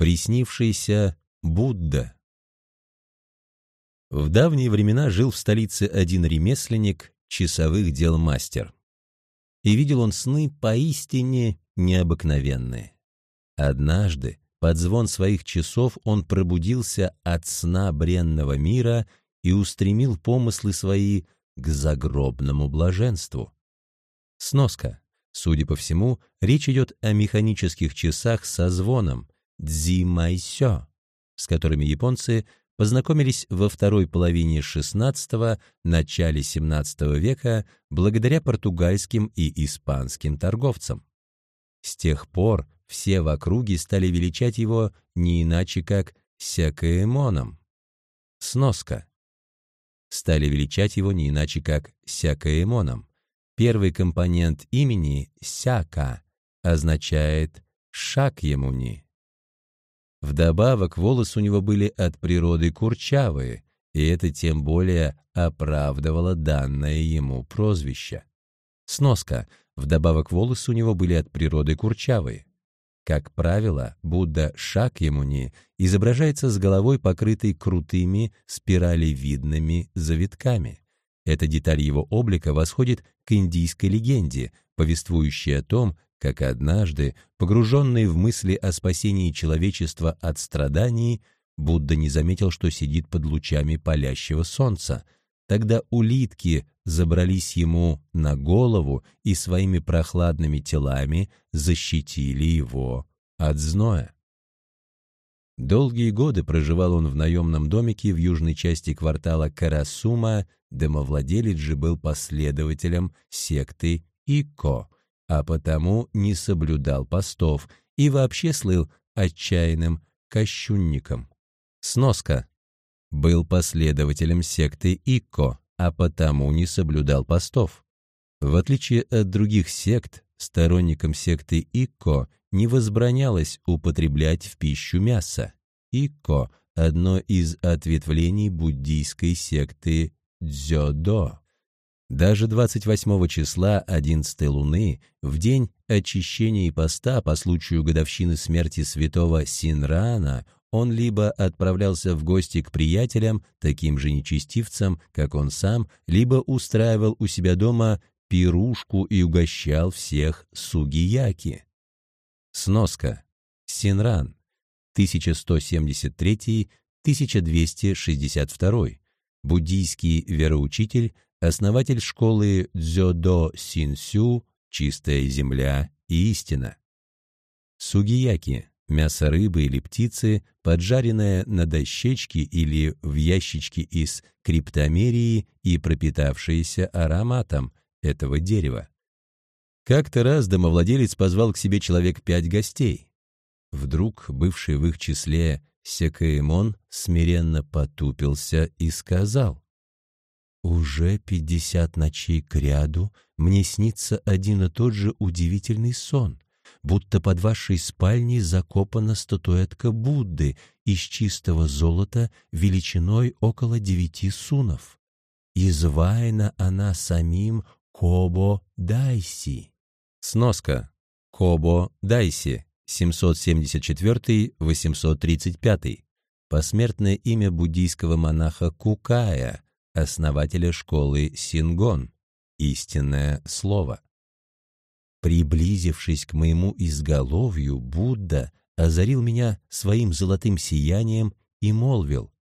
Приснившийся Будда. В давние времена жил в столице один ремесленник, часовых дел мастер. И видел он сны поистине необыкновенные. Однажды, под звон своих часов, он пробудился от сна бренного мира и устремил помыслы свои к загробному блаженству. Сноска. Судя по всему, речь идет о механических часах со звоном, дзимайсё, с которыми японцы познакомились во второй половине XVI – начале XVII века благодаря португальским и испанским торговцам. С тех пор все в округе стали величать его не иначе как Сякаэмоном. Сноска. Стали величать его не иначе как Сякаэмоном. Первый компонент имени Сяка означает Шакьямуни. Вдобавок, волосы у него были от природы курчавые, и это тем более оправдывало данное ему прозвище. Сноска. Вдобавок, волосы у него были от природы курчавые. Как правило, Будда Шакьямуни изображается с головой, покрытой крутыми спиралевидными завитками. Эта деталь его облика восходит к индийской легенде, повествующей о том, как однажды, погруженный в мысли о спасении человечества от страданий, Будда не заметил, что сидит под лучами палящего солнца. Тогда улитки забрались ему на голову и своими прохладными телами защитили его от зноя. Долгие годы проживал он в наемном домике в южной части квартала Карасума, домовладелец же был последователем секты Ико — а потому не соблюдал постов и вообще слыл отчаянным кощунником. Сноска. Был последователем секты Икко, а потому не соблюдал постов. В отличие от других сект, сторонникам секты Икко не возбранялось употреблять в пищу мясо. Икко – одно из ответвлений буддийской секты Дзёдо. Даже 28 числа 11 луны, в день очищения и поста по случаю годовщины смерти святого Синрана, он либо отправлялся в гости к приятелям, таким же нечестивцам, как он сам, либо устраивал у себя дома пирушку и угощал всех сугияки. Сноска. Синран. 1173-1262. Буддийский вероучитель, основатель школы Дзёдо Синсю «Чистая земля и истина». Сугияки – мясо рыбы или птицы, поджаренное на дощечке или в ящичке из криптомерии и пропитавшееся ароматом этого дерева. Как-то раз домовладелец позвал к себе человек пять гостей. Вдруг бывший в их числе Секаэмон смиренно потупился и сказал, уже пятьдесят ночей кряду мне снится один и тот же удивительный сон, будто под вашей спальней закопана статуэтка Будды из чистого золота величиной около девяти сунов. Изваяна она самим Кобо Дайси. Сноска. Кобо Дайси, 774-835. Посмертное имя буддийского монаха Кукая – основателя школы Сингон, истинное слово. Приблизившись к моему изголовью, Будда озарил меня своим золотым сиянием и молвил,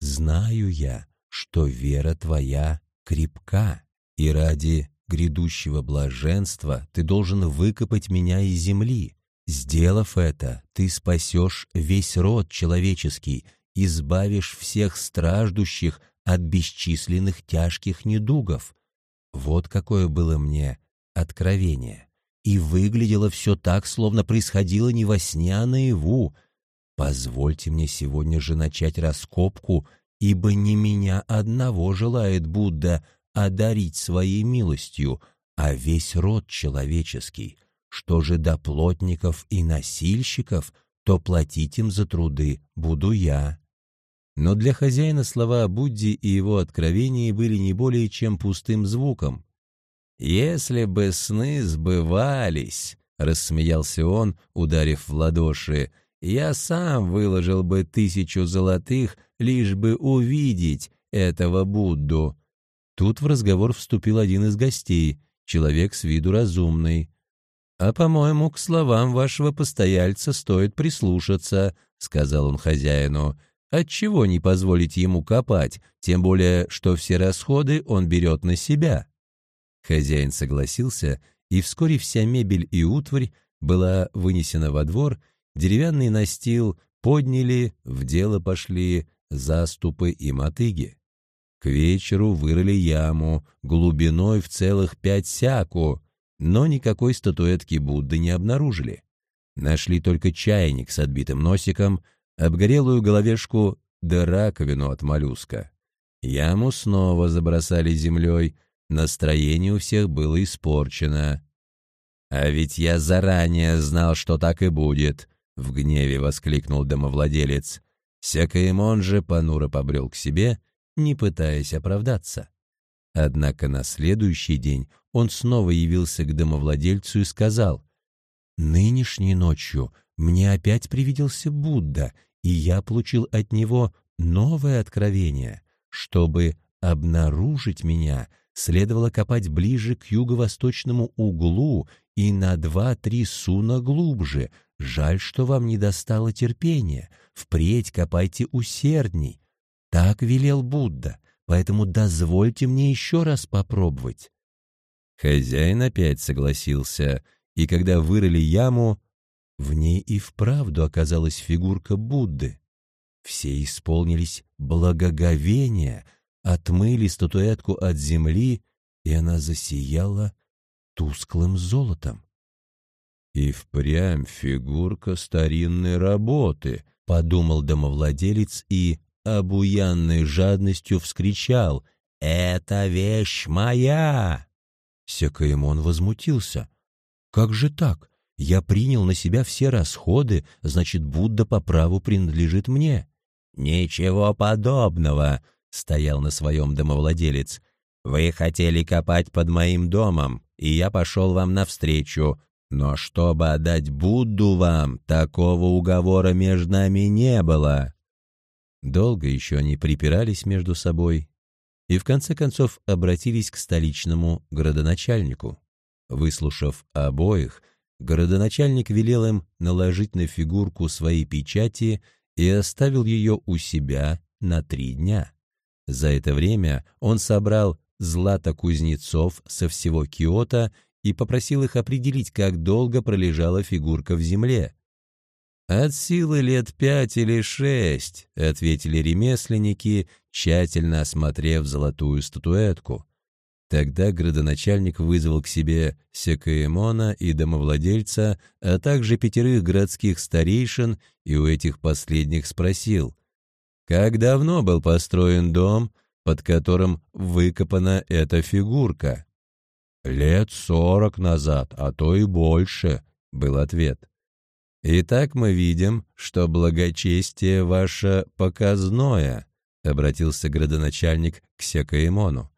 «Знаю я, что вера твоя крепка, и ради грядущего блаженства ты должен выкопать меня из земли. Сделав это, ты спасешь весь род человеческий, избавишь всех страждущих от бесчисленных тяжких недугов. Вот какое было мне откровение. И выглядело все так, словно происходило не во сне, а наяву. Позвольте мне сегодня же начать раскопку, ибо не меня одного желает Будда одарить своей милостью, а весь род человеческий. Что же до плотников и носильщиков, то платить им за труды буду я. Но для хозяина слова о Будде и его откровении были не более чем пустым звуком. «Если бы сны сбывались», — рассмеялся он, ударив в ладоши, — Я сам выложил бы тысячу золотых, лишь бы увидеть этого Будду». Тут в разговор вступил один из гостей, человек с виду разумный. «А, по-моему, к словам вашего постояльца стоит прислушаться», — сказал он хозяину. «Отчего не позволить ему копать, тем более, что все расходы он берет на себя?» Хозяин согласился, и вскоре вся мебель и утварь была вынесена во двор, деревянный настил подняли, в дело пошли заступы и мотыги. К вечеру вырыли яму глубиной в целых пять сяку, но никакой статуэтки Будды не обнаружили. Нашли только чайник с отбитым носиком, обгорелую головешку да раковину от моллюска. Яму снова забросали землей, настроение у всех было испорчено. «А ведь я заранее знал, что так и будет», — в гневе воскликнул домовладелец. Сякаемон же понуро побрел к себе, не пытаясь оправдаться. Однако на следующий день он снова явился к домовладельцу и сказал, «Нынешней ночью мне опять привиделся Будда, и я получил от него новое откровение. Чтобы обнаружить меня, следовало копать ближе к юго-восточному углу и на два-три суна глубже. Жаль, что вам не достало терпения. Впредь копайте усердней. Так велел Будда, поэтому дозвольте мне еще раз попробовать. Хозяин опять согласился, и когда вырыли яму, в ней и вправду оказалась фигурка Будды. Все исполнились благоговения, отмыли статуэтку от земли, и она засияла тусклым золотом. «И впрямь фигурка старинной работы», — подумал домовладелец и, обуянной жадностью, вскричал «Это вещь моя!» Секаемон возмутился. «Как же так? Я принял на себя все расходы, значит, Будда по праву принадлежит мне». «Ничего подобного», — стоял на своем домовладелец. «Вы хотели копать под моим домом, и я пошел вам навстречу. Но чтобы отдать Будду вам, такого уговора между нами не было». Долго еще они припирались между собой и в конце концов обратились к столичному градоначальнику. Выслушав обоих, городоначальник велел им наложить на фигурку свои печати и оставил ее у себя на три дня. За это время он собрал злато-кузнецов со всего Киота и попросил их определить, как долго пролежала фигурка в земле. «От силы лет пять или шесть», — ответили ремесленники, тщательно осмотрев золотую статуэтку. Тогда градоначальник вызвал к себе Секаэмона и домовладельца, а также пятерых городских старейшин, и у этих последних спросил, «Как давно был построен дом, под которым выкопана эта фигурка?» «Лет сорок назад, а то и больше», — был ответ. «Итак, мы видим, что благочестие ваше показное», — обратился градоначальник к Секаэмону.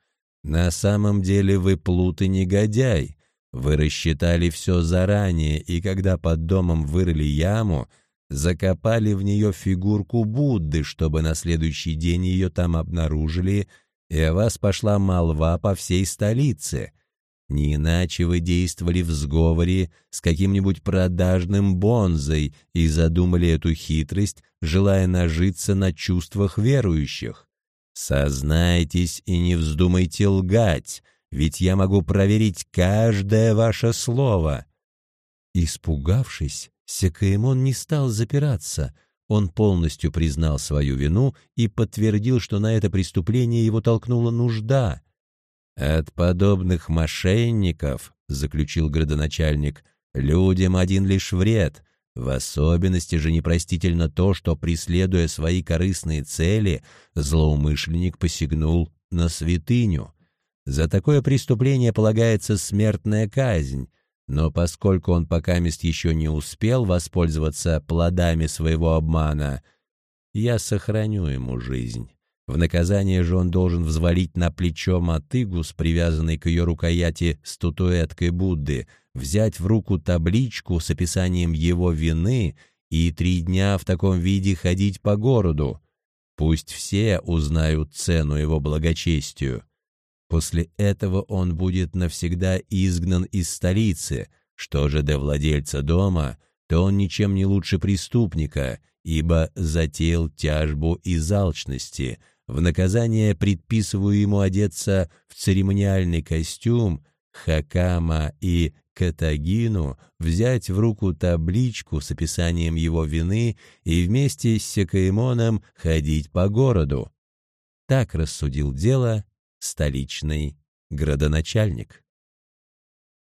На самом деле вы плут и негодяй. Вы рассчитали все заранее, и когда под домом вырыли яму, закопали в нее фигурку Будды, чтобы на следующий день ее там обнаружили, и о вас пошла молва по всей столице. Не иначе вы действовали в сговоре с каким-нибудь продажным бонзой и задумали эту хитрость, желая нажиться на чувствах верующих. Сознайтесь и не вздумайте лгать, ведь я могу проверить каждое ваше слово. Испугавшись, Секаэмон не стал запираться. Он полностью признал свою вину и подтвердил, что на это преступление его толкнула нужда. «От подобных мошенников, — заключил градоначальник, — людям один лишь вред, в особенности же непростительно то, что, преследуя свои корыстные цели, злоумышленник посягнул на святыню. За такое преступление полагается смертная казнь, но поскольку он пока мест еще не успел воспользоваться плодами своего обмана, я сохраню ему жизнь. В наказание же он должен взвалить на плечо мотыгу с привязанной к ее рукояти статуэткой Будды, взять в руку табличку с описанием его вины и три дня в таком виде ходить по городу. Пусть все узнают цену его благочестию. После этого он будет навсегда изгнан из столицы. Что же до владельца дома, то он ничем не лучше преступника, ибо затеял тяжбу из алчности. В наказание предписываю ему одеться в церемониальный костюм, хакама и Катагину взять в руку табличку с описанием его вины и вместе с Секаимоном ходить по городу. Так рассудил дело столичный градоначальник.